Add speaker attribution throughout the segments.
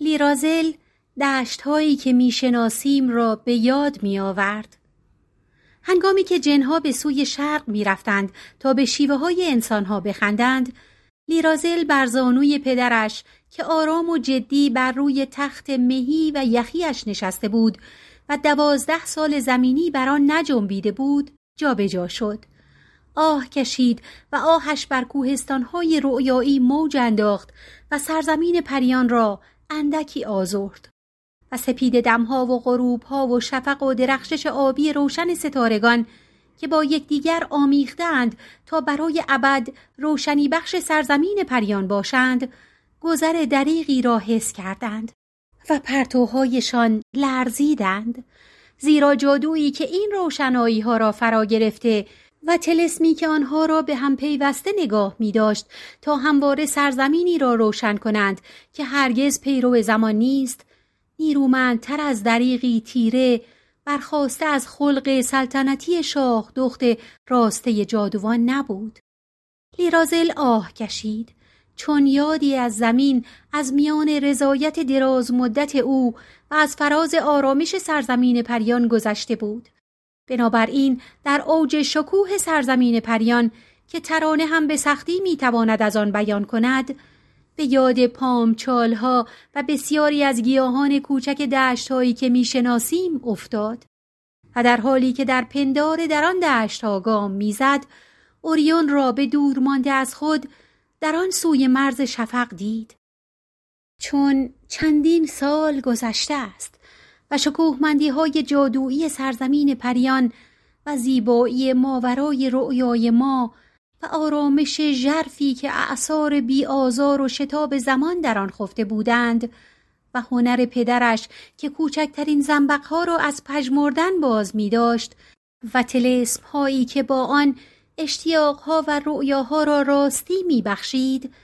Speaker 1: لیرازل دشت هایی که می‌شناسیم را به یاد می آورد. هنگامی که جنها به سوی شرق می رفتند تا به شیوه های انسان ها بخندند لیرازل بر زانوی پدرش که آرام و جدی بر روی تخت مهی و یخیش نشسته بود و دوازده سال زمینی بر آن نجنبیده بود جابجا جا شد آه کشید و آهش بر کوهستانهای رؤیایی موج انداخت و سرزمین پریان را اندکی آزرد و سپید دمها و غروبها و شفق و درخشش آبی روشن ستارگان که با یکدیگر آمیختند تا برای ابد روشنی بخش سرزمین پریان باشند گذر دریغی را حس کردند و پرتوهایشان لرزیدند زیرا جادویی که این روشنایی ها را فرا گرفته و تلسمی که آنها را به هم پیوسته نگاه می داشت تا همواره سرزمینی را روشن کنند که هرگز پیرو زمان نیست نیرومندتر از دریغی تیره برخواسته از خلق سلطنتی شاه دخت راسته جادوان نبود. لیرازل آه کشید. چون یادی از زمین از میان رضایت دراز مدت او و از فراز آرامش سرزمین پریان گذشته بود. بنابراین در اوج شکوه سرزمین پریان که ترانه هم به سختی می‌تواند از آن بیان کند به یاد پامچالها و بسیاری از گیاهان کوچک دشتهایی که می‌شناسیم افتاد. و در حالی که در پندار در آن دشتها گام می‌زد اوریون را به دور مانده از خود در آن سوی مرز شفق دید. چون چندین سال گذشته است و شکوهمندی های جادویی سرزمین پریان و زیبایی ماورای رؤیای ما و آرامش ژرفی که اعثار بی آزار و شتاب زمان در آن خفته بودند و هنر پدرش که کوچکترین زنبقها را از پژمردن باز می داشت و تلسم هایی که با آن اشتیاقها و رؤیاها را راستی می بخشید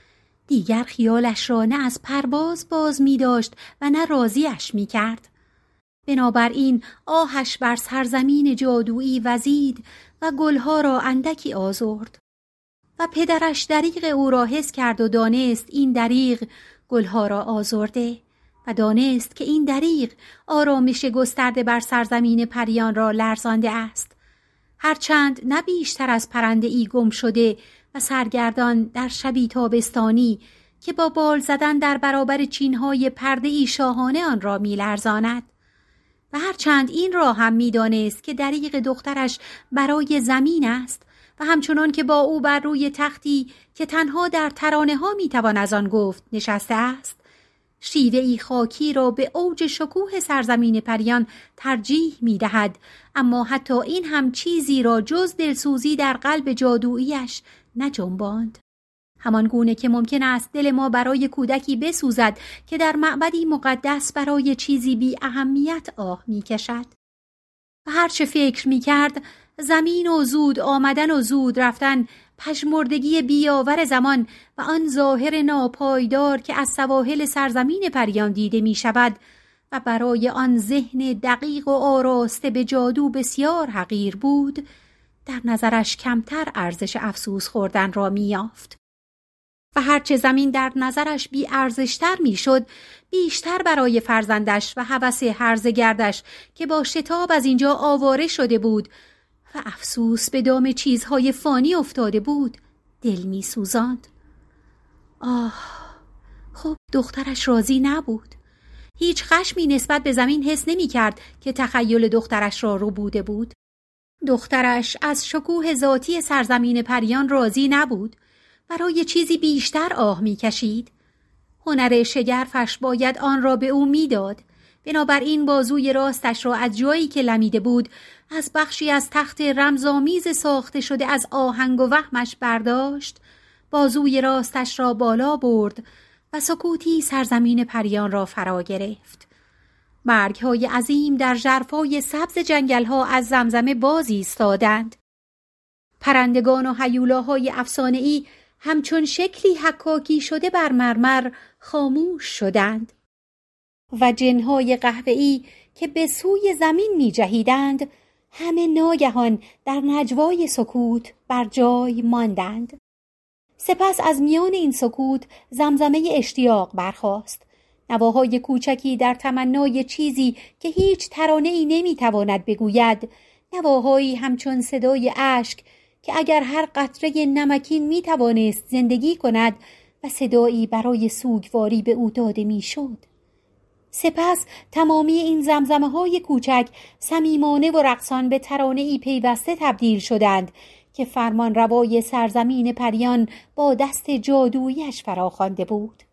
Speaker 1: دیگر خیالش را نه از پرواز باز می داشت و نه راضیش می کرد. بنابراین آهش بر سرزمین جادویی وزید و گلها را اندکی آزرد. و پدرش دریغ او را حس کرد و دانست این دریغ گلها را آزرده و دانست که این دریغ آرامش گسترده بر سرزمین پریان را لرزانده است. هرچند نه بیشتر از پرنده ای گم شده و سرگردان در شبی تابستانی که با بال زدن در برابر چینهای پرده ای شاهانه آن را میلرزاند. و هرچند این را هم می‌دانست که دریغ دخترش برای زمین است و همچنان که با او بر روی تختی که تنها در ترانه ها می‌توان از آن گفت نشسته است شیوه ای خاکی را به اوج شکوه سرزمین پریان ترجیح می دهد اما حتی این هم چیزی را جز دلسوزی در قلب جادوییش نجنباند. همان گونه که ممکن است دل ما برای کودکی بسوزد که در معبدی مقدس برای چیزی بی اهمیت آه می کشد. و هرچه فکر می کرد زمین و زود آمدن و زود رفتن پشمردگی بیاور زمان و آن ظاهر ناپایدار که از سواحل سرزمین پریان دیده می شود و برای آن ذهن دقیق و آراسته به جادو بسیار حقیر بود در نظرش کمتر ارزش افسوس خوردن را میافت. و هرچه زمین در نظرش بی ارزشتر می‌شد بیشتر برای فرزندش و هوس هرزگردش که با شتاب از اینجا آواره شده بود و افسوس به دام چیزهای فانی افتاده بود دل می سوزاند. آه خب دخترش راضی نبود. هیچ خشمی نسبت به زمین حس نمی کرد که تخیل دخترش را رو بوده بود. دخترش از شکوه ذاتی سرزمین پریان راضی نبود. برای چیزی بیشتر آه می کشید هنر شگرفش باید آن را به او می‌داد. بنابراین بازوی راستش را از جایی که لمیده بود از بخشی از تخت رمزآمیز ساخته شده از آهنگ و وهمش برداشت. بازوی راستش را بالا برد و سکوتی سرزمین پریان را فرا گرفت. مرگ های عظیم در جرفای سبز جنگل ها از زمزمه باز ایستادند. پرندگان و حیولاهای افسانه ای همچون شکلی حکاکی شده بر مرمر خاموش شدند و جنهای قهوه‌ای که به سوی زمین می جهیدند همه ناگهان در نجوای سکوت بر جای ماندند. سپس از میان این سکوت زمزمه اشتیاق برخاست. نواهای کوچکی در تمنای چیزی که هیچ ترانه ای نمی تواند بگوید نواهایی همچون صدای اشک که اگر هر قطره نمکین می توانست زندگی کند و صدایی برای سوگواری به او داده می. سپس تمامی این زمزمه های کوچک سمیمانه و رقصان به ترانه ای پیوسته تبدیل شدند که فرمان روای سرزمین پریان با دست جادویش فراخوانده بود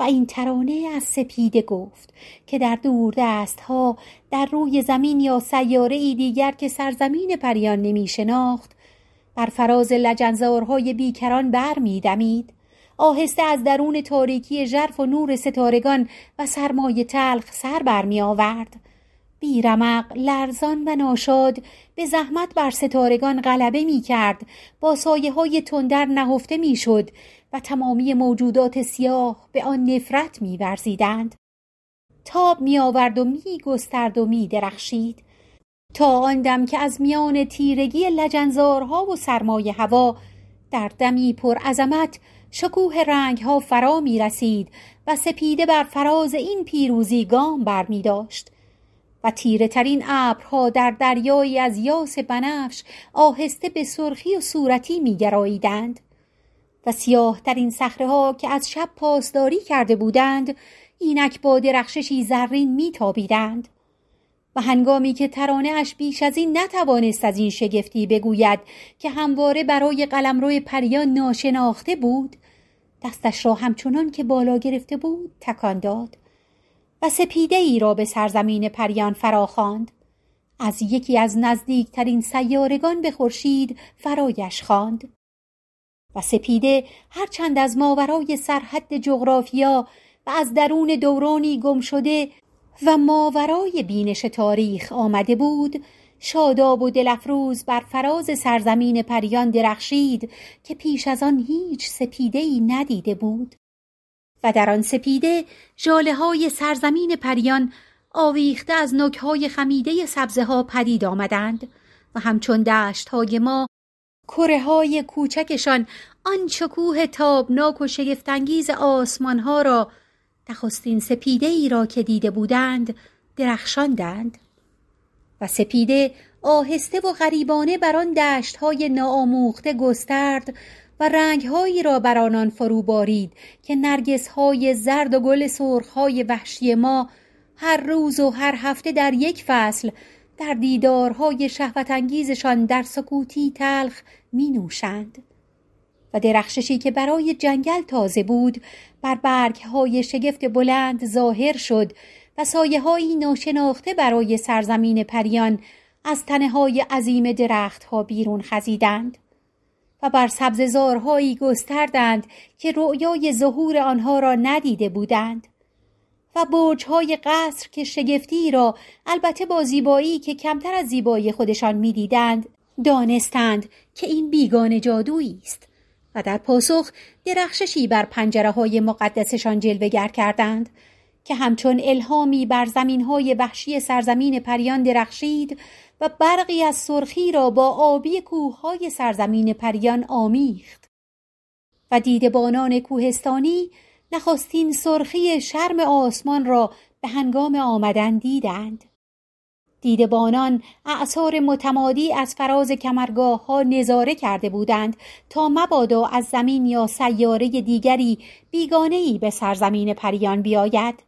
Speaker 1: و این ترانه از سپیده گفت که در دور دست ها در روی زمین یا سیاره ای دیگر که سرزمین پریان نمی شناخت بر فراز لجنزارهای بیکران بر می دمید. آهسته از درون تاریکی ژرف و نور ستارگان و سرمایه تلخ سر بر می آورد. بیرمق لرزان و ناشاد به زحمت بر ستارگان غلبه می کرد با سایه های تندر نهفته می شد و تمامی موجودات سیاه به آن نفرت می ورزیدند. تاب می آورد و می گسترد و می درخشید تا آن دم که از میان تیرگی لجنزارها و سرمایه هوا در دمی پر عظمت شکوه رنگ ها فرا می رسید و سپیده بر فراز این پیروزی گام بر می داشت و تیره ترین ابرها در دریایی از یاس بنفش آهسته به سرخی و صورتی می گراییدند و سیاه ترین صخره ها که از شب پاسداری کرده بودند اینک با درخششی زرین می تابیدند و هنگامی که ترانه اش بیش از این نتوانست از این شگفتی بگوید که همواره برای قلمرو پریان ناشناخته بود دستش را همچنان که بالا گرفته بود تکان داد و سپیده ای را به سرزمین پریان فراخواند. از یکی از نزدیکترین سیارگان به خورشید فرایش خواند و سپیده هرچند از ماورای سرحد جغرافیا و از درون دورانی گم شده و ماورای بینش تاریخ آمده بود شاداب و دلفروز بر فراز سرزمین پریان درخشید که پیش از آن هیچ سپیده ای ندیده بود. و در آن سپیده جاله های سرزمین پریان آویخته از نکهای خمیده سبزه ها پدید آمدند و همچون دشت های ما کره های کوچکشان آن شکوه تابناک و شگفتانگیز آسمان ها را نخستین سپیده ای را که دیده بودند درخشاندند و سپیده آهسته و غریبانه بر آن دشتهای ناآموخته گسترد و رنگهایی را بر آنان فرو بارید که نرگسهای زرد و گل سرخهای وحشی ما هر روز و هر هفته در یک فصل در دیدارهای شهوتانگیزشان در سکوتی تلخ می نوشند. و درخششی که برای جنگل تازه بود بر برگهای شگفت بلند ظاهر شد و سایه هایی ناشناخته برای سرزمین پریان از تنه های عظیم درختها بیرون خزیدند و بر سبززارهایی گستردند که رؤیای ظهور آنها را ندیده بودند و برجهای قصر که شگفتی را البته با زیبایی که کمتر از زیبایی خودشان می‌دیدند دانستند که این بیگان جادویی است. و در پاسخ درخششی بر پنجره های مقدسشان جلوگر کردند که همچون الهامی بر زمین های وحشی سرزمین پریان درخشید و برقی از سرخی را با آبی کوههای سرزمین پریان آمیخت. و دیدبانان کوهستانی نخستین سرخی شرم آسمان را به هنگام آمدن دیدند. دیدبانان اعثار متمادی از فراز کمرگاه ها نظاره کرده بودند تا مبادا از زمین یا سیاره دیگری بیگانه ای به سرزمین پریان بیاید.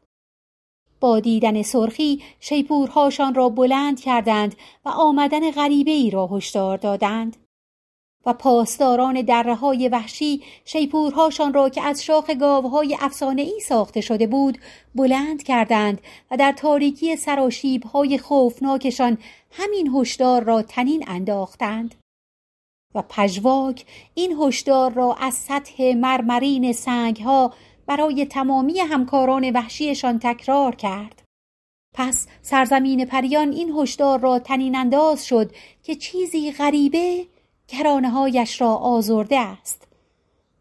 Speaker 1: با دیدن سرخی شیپورهاشان را بلند کردند و آمدن غریبه ای را هشدار دادند. و پاسداران دره های وحشی شیپورهاشان را که از شاخ گاوهای افسانه ای ساخته شده بود بلند کردند و در تاریکی سراشیب های خوفناکشان همین هشدار را تنین انداختند. و پژواک این هشدار را از سطح مرمرین سنگ ها برای تمامی همکاران وحشیشان تکرار کرد. پس سرزمین پریان این هشدار را تنین انداز شد که چیزی غریبه کرانه هایش را آزرده است.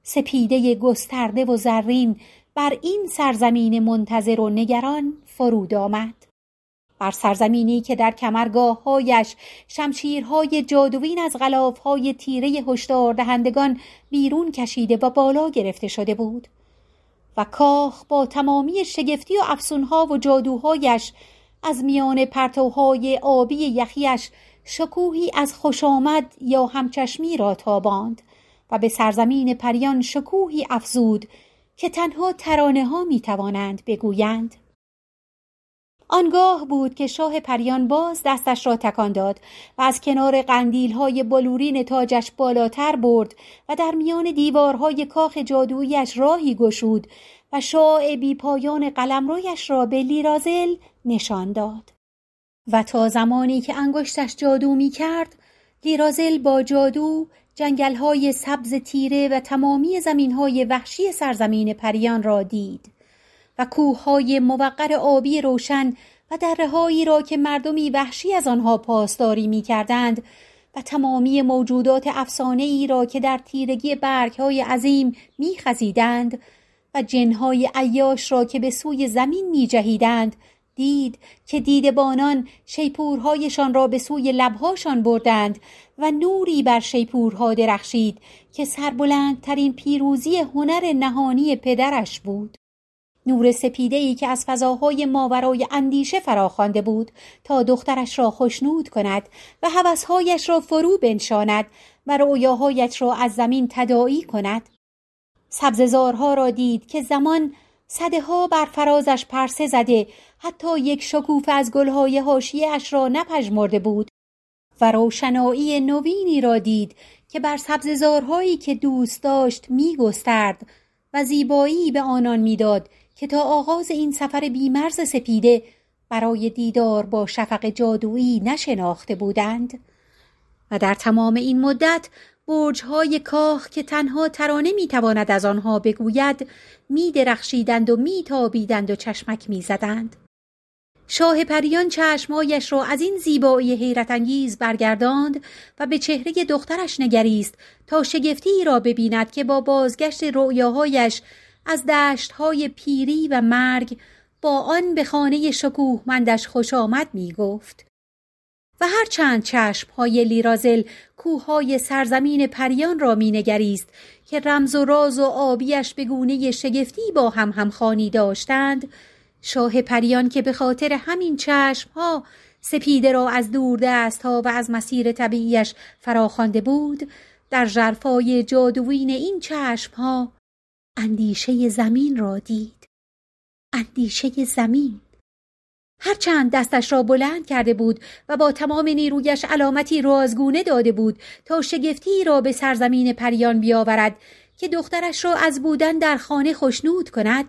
Speaker 1: سپیده گسترده و زرین بر این سرزمین منتظر و نگران فرود آمد. بر سرزمینی که در کمرگاههایش شمشیرهای جادوین از غلافهای تیره هشدار دهندگان بیرون کشیده و بالا گرفته شده بود و کاخ با تمامی شگفتی و افسونها و جادوهایش از میان پرتوهای آبی یخیش شکوهی از خوشامد یا همچشمی را تاباند و به سرزمین پریان شکوهی افزود که تنها ترانه ها می توانند بگویند. آنگاه بود که شاه پریان باز دستش را تکان داد و از کنار قندیل های بلورین تاجش بالاتر برد و در میان دیوارهای کاخ جادویش راهی گشود و شاع بی پایان قلمرویش را به لیرازل نشان داد. و تا زمانی که انگشتش جادو می کرد لیرازل با جادو جنگل های سبز تیره و تمامی زمین های وحشی سرزمین پریان را دید و کوههای موقر آبی روشن و درههایی را که مردمی وحشی از آنها پاسداری می کردند و تمامی موجودات افسانه ای را که در تیرگی برگهای عظیم می خزیدند و جنهای عیاش را که به سوی زمین می جهیدند دید که دیدبانان شیپورهایشان را به سوی لبهاشان بردند و نوری بر شیپورها درخشید که سربلندترین پیروزی هنر نهانی پدرش بود. نور سپیده ای که از فضاهای ماورای اندیشه فراخوانده بود تا دخترش را خشنود کند و هوسهایش را فرو بنشاند و رویاهایش را از زمین تداعی کند. سبززارها را دید که زمان صده ها بر فرازش پرسه زده. حتی یک شکوفه از گلهای اش را نپژمرده بود و روشنایی نوینی را دید که بر سبززارهایی که دوست داشت می گسترد و زیبایی به آنان می‌داد که تا آغاز این سفر بیمرز سپیده برای دیدار با شفق جادویی نشناخته بودند. و در تمام این مدت برجهای کاخ که تنها ترانه می‌تواند از آنها بگوید میدرخشیدند و میتابیدند و چشمک می‌زدند شاه پریان چشمایش را از این زیبایی حیرت انگیز برگرداند و به چهره دخترش نگریست تا شگفتی را ببیند که با بازگشت رؤیاهایش از دشتهای پیری و مرگ با آن به خانه شکوهمندش خوش آمد می گفت. و هر چند چشم های لیرازل کوههای سرزمین پریان را مینگریست که رمز و راز و آبیش به گونه شگفتی با هم همخانی داشتند شاه پریان که به خاطر همین چشم ها سپیده را از دور دست ها و از مسیر طبیعیش فراخوانده بود در جرفای جادوین این چشم ها اندیشه زمین را دید. اندیشه زمین. هرچند دستش را بلند کرده بود و با تمام نیرویش علامتی رازگونه داده بود تا شگفتی را به سرزمین پریان بیاورد که دخترش را از بودن در خانه خشنود کند.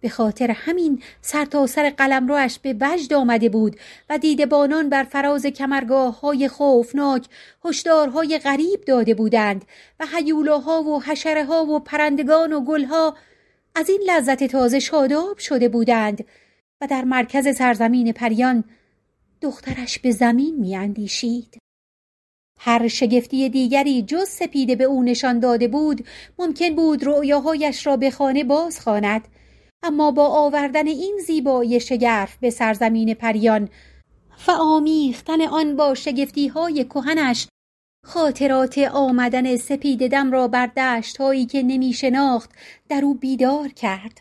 Speaker 1: به خاطر همین سرتاسر سر قلمروش به وجد آمده بود و دیدبانان بر فراز کمرگاه های خوفناک هشدارهای غریب داده بودند و حیولاها و حشره ها و پرندگان و گلها از این لذت تازه شاداب شده بودند. و در مرکز سرزمین پریان دخترش به زمین میاندیشید. هر شگفتی دیگری جز سپیده به او نشان داده بود ممکن بود رؤیاهایش را به خانه باز خواند اما با آوردن این زیبایی شگرف به سرزمین پریان و آمیختن آن با شگفتی های کهنش خاطرات آمدن سپید دم را بر دشت هایی که نمی شناخت در او بیدار کرد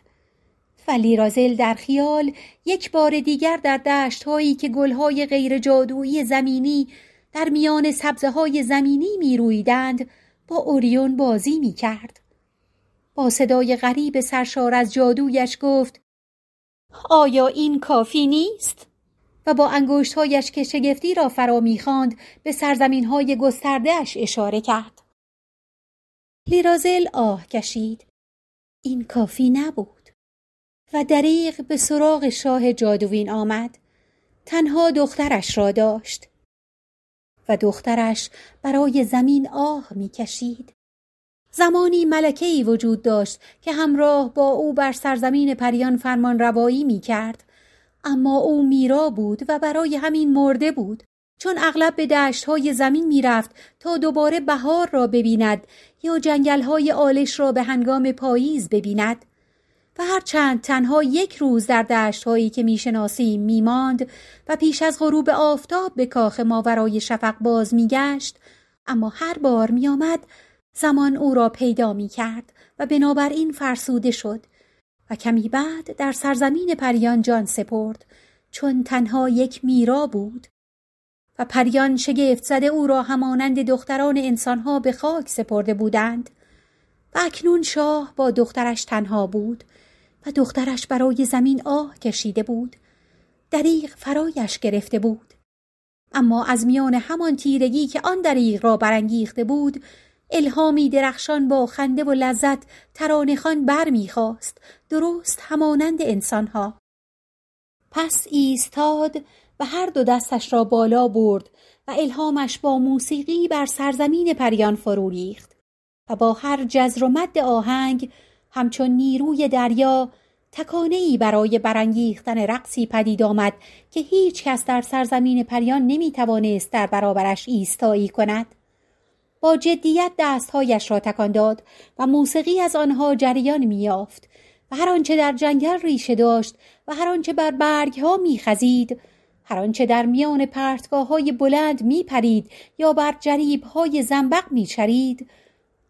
Speaker 1: و لیرازل در خیال یک بار دیگر در دشت هایی که گلهای غیر جادویی زمینی در میان سبزه های زمینی می رویدند با اوریون بازی می کرد. با صدای غریب سرشار از جادویش گفت آیا این کافی نیست؟ و با انگشتهایش که شگفتی را فرا می‌خواند به سرزمین های گستردهش اشاره کرد. لیرازل آه کشید. این کافی نبود. و دریغ به سراغ شاه جادوین آمد. تنها دخترش را داشت. و دخترش برای زمین آه می‌کشید. زمانی ملکه ای وجود داشت که همراه با او بر سرزمین پریان فرمان روایی می کرد. اما او میرا بود و برای همین مرده بود. چون اغلب به دشت های زمین می رفت تا دوباره بهار را ببیند یا جنگل های آلش را به هنگام پاییز ببیند. و هرچند تنها یک روز در دشت هایی که می‌شناسیم میماند و پیش از غروب آفتاب به کاخ ماورای شفق باز میگشت اما هر بار میآمد زمان او را پیدا می کرد و بنابراین فرسوده شد و کمی بعد در سرزمین پریان جان سپرد چون تنها یک میرا بود و پریان شگفت زده او را همانند دختران انسانها به خاک سپرده بودند. و اکنون شاه با دخترش تنها بود. و دخترش برای زمین آه کشیده بود. دریغ فرایش گرفته بود. اما از میان همان تیرگی که آن دریغ را برانگیخته بود الهامی درخشان با خنده و لذت ترانخان بر می‌خواست درست همانند انسانها. پس ایستاد و هر دو دستش را بالا برد و الهامش با موسیقی بر سرزمین پریان فرو ریخت و با هر جزر و مد آهنگ همچون نیروی دریا تکانه ای برای برانگیختن رقصی پدید آمد که هیچ کس در سرزمین پریان نمی توانست در برابرش ایستایی کند. با جدیت دستهایش را تکان داد و موسیقی از آنها جریان میافت و هر آنچه در جنگل ریشه داشت و هر آنچه بر برگها میخزید هر آنچه در میان پرتگاه های بلند میپرید یا بر جریب های زنبق میچرید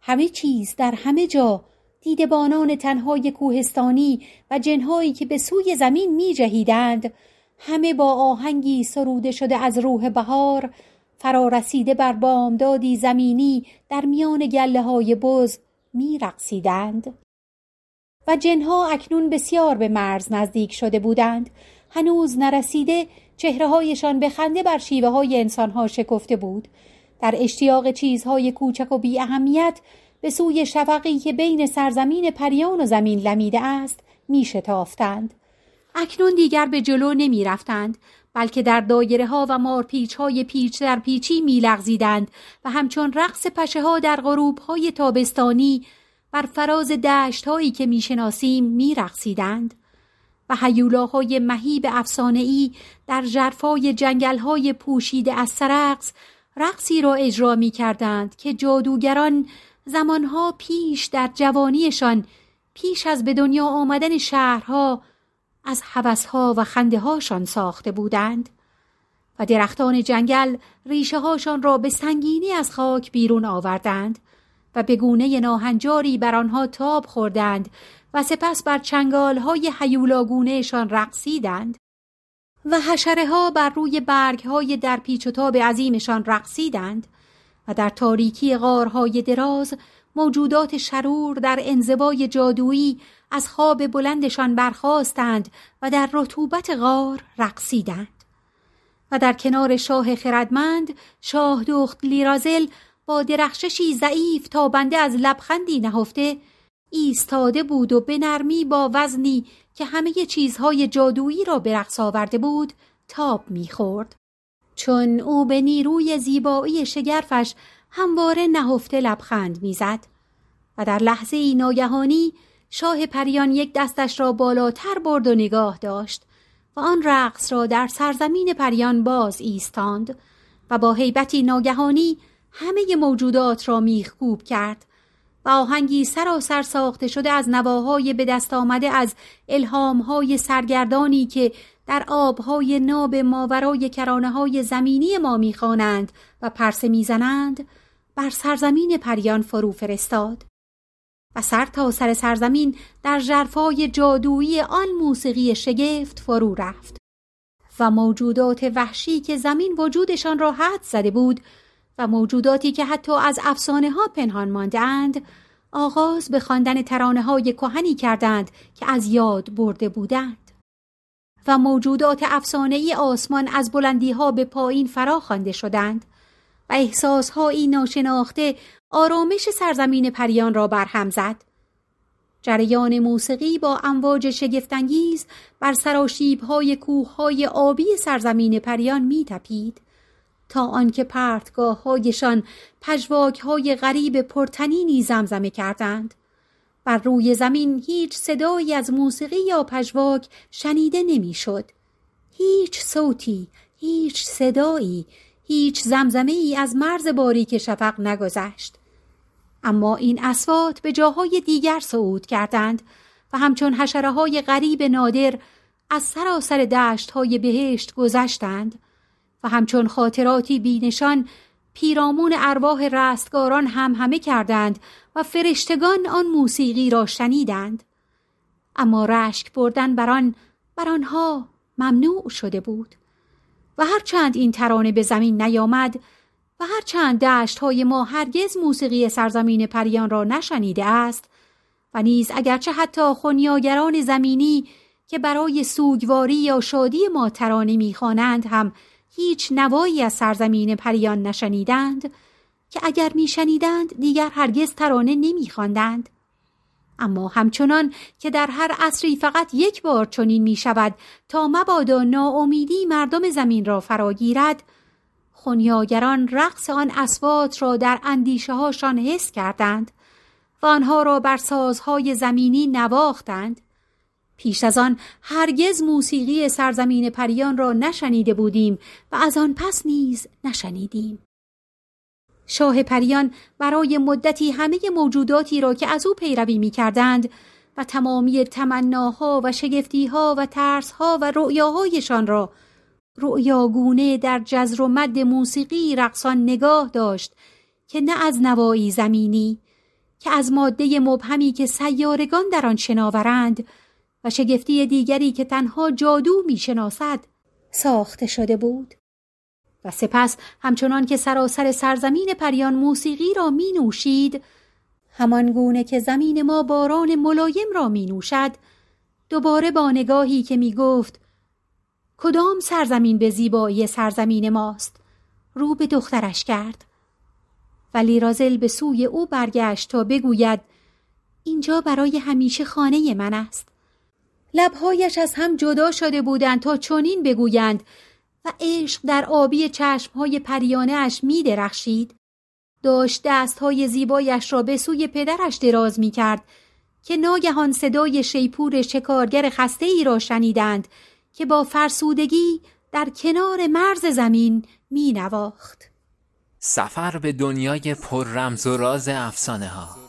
Speaker 1: همه چیز در همه جا دیدبانان تنهای کوهستانی و جنهایی که به سوی زمین می جهیدند همه با آهنگی سروده شده از روح بهار فرارسیده بر بامدادی زمینی در میان گله های بز می رقصیدند. و جنها اکنون بسیار به مرز نزدیک شده بودند هنوز نرسیده چهرههایشان به خنده بر شیوه های انسانها شکفته بود در اشتیاق چیزهای کوچک و بی اهمیت به سوی شفقی که بین سرزمین پریان و زمین لمیده است می شتافتند. اکنون دیگر به جلو نمی رفتند بلکه در دایره ها و مارپیچ های پیچ در پیچی می لغزیدند و همچون رقص پشه ها در غروب های تابستانی بر فراز دشت هایی که می شناسیم می رقصیدند. و حیولاهای مهیب افسانه ای در جرفای جنگل های پوشیده از سرقص رقصی را اجرا می کردند که جادوگران زمانها پیش در جوانیشان پیش از به دنیا آمدن شهرها از حوثها و خنده هاشان ساخته بودند و درختان جنگل ریشه هاشان را به سنگینی از خاک بیرون آوردند و به گونه ناهنجاری بر آنها تاب خوردند و سپس بر چنگال های حیولاگونهشان رقصیدند و حشره ها بر روی برگ های در پیچ و تاب عظیمشان رقصیدند و در تاریکی غارهای دراز موجودات شرور در انزوای جادویی از خواب بلندشان برخواستند و در رطوبت غار رقصیدند. و در کنار شاه خردمند شاه دخت لیرازل با درخششی ضعیف تا بنده از لبخندی نهفته ایستاده بود و به نرمی با وزنی که همه چیزهای جادویی را به رقص آورده بود تاب می‌خورد. چون او به نیروی زیبایی شگرفش همواره نهفته لبخند می‌زد و در لحظه ای ناگهانی شاه پریان یک دستش را بالاتر برد و نگاه داشت و آن رقص را در سرزمین پریان باز ایستاند و با هیبتی ناگهانی همه موجودات را میخکوب کرد و آهنگی سراسر ساخته شده از نواهای به دست آمده از الهامهای سرگردانی که در آبهای ناب ماورای کرانه های زمینی ما می‌خوانند و پرسه می‌زنند بر سرزمین پریان فرو فرستاد. و سر تا سر سرزمین در جرفای جادویی آن موسیقی شگفت فرو رفت. و موجودات وحشی که زمین وجودشان را حد زده بود و موجوداتی که حتی از افسانه ها پنهان ماندند آغاز به خواندن ترانه های کهنی کردند که از یاد برده بودند. و موجودات افسانه آسمان از بلندی ها به پایین فرا خوانده شدند و احساسهایی ناشناخته آرامش سرزمین پریان را برهم زد. جریان موسیقی با امواج شگفتانگیز بر سراشیبهای کوههای آبی سرزمین پریان می تپید تا آنکه پرتگاه هایشان پژواک های غریب پرتنینی زمزمه کردند بر روی زمین هیچ صدایی از موسیقی یا پژواک شنیده نمی‌شد. هیچ صوتی، هیچ صدایی، هیچ زمزمه ای از مرز باریک شفق نگذشت. اما این اسوات به جاهای دیگر صعود کردند و همچون حشره های غریب نادر از سراسر دشت های بهشت گذشتند و همچون خاطراتی بینشان پیرامون ارواح رستگاران هم همه کردند و فرشتگان آن موسیقی را شنیدند. اما رشک بردن بر آن بر آنها ممنوع شده بود. و هرچند این ترانه به زمین نیامد و هرچند دشت های ما هرگز موسیقی سرزمین پریان را نشنیده است و نیز اگرچه حتی خونیاگران زمینی که برای سوگواری یا شادی ما ترانه می‌خوانند هم هیچ نوایی از سرزمین پریان نشنیدند که اگر میشنیدند دیگر هرگز ترانه نمیخواندند. اما همچنان که در هر عصری فقط یک بار چنین می شود تا مبادا ناامیدی مردم زمین را فراگیرد خونیاگران رقص آن اسوات را در اندیشه هاشان حس کردند و آنها را بر سازهای زمینی نواختند. پیش از آن هرگز موسیقی سرزمین پریان را نشنیده بودیم و از آن پس نیز نشنیدیم. شاه پریان برای مدتی همه موجوداتی را که از او پیروی می کردند و تمامی تمناها و شگفتیها و ترسها و رؤیاهایشان را رؤیاگونه در جزر و مد موسیقی رقصان نگاه داشت که نه از نوایی زمینی که از ماده مبهمی که سیارگان در آن شناورند و شگفتی دیگری که تنها جادو می‌شناسد ساخته شده بود. و سپس همچنان که سراسر سرزمین پریان موسیقی را می نوشید همان گونه که زمین ما باران ملایم را می نوشد دوباره با نگاهی که می گفت کدام سرزمین به زیبایی سرزمین ماست؟ رو به دخترش کرد. ولی رازل به سوی او برگشت تا بگوید اینجا برای همیشه خانه من است. لبهایش از هم جدا شده بودند تا چنین بگویند و عشق در آبی چشمهای پریانه اش می درخشید. داشت دستهای زیبایش را به سوی پدرش دراز می کرد که ناگهان صدای شیپور شکارگر خسته ای را شنیدند که با فرسودگی در کنار مرز زمین می نواخت.
Speaker 2: سفر به دنیای پر رمز و راز افسانه ها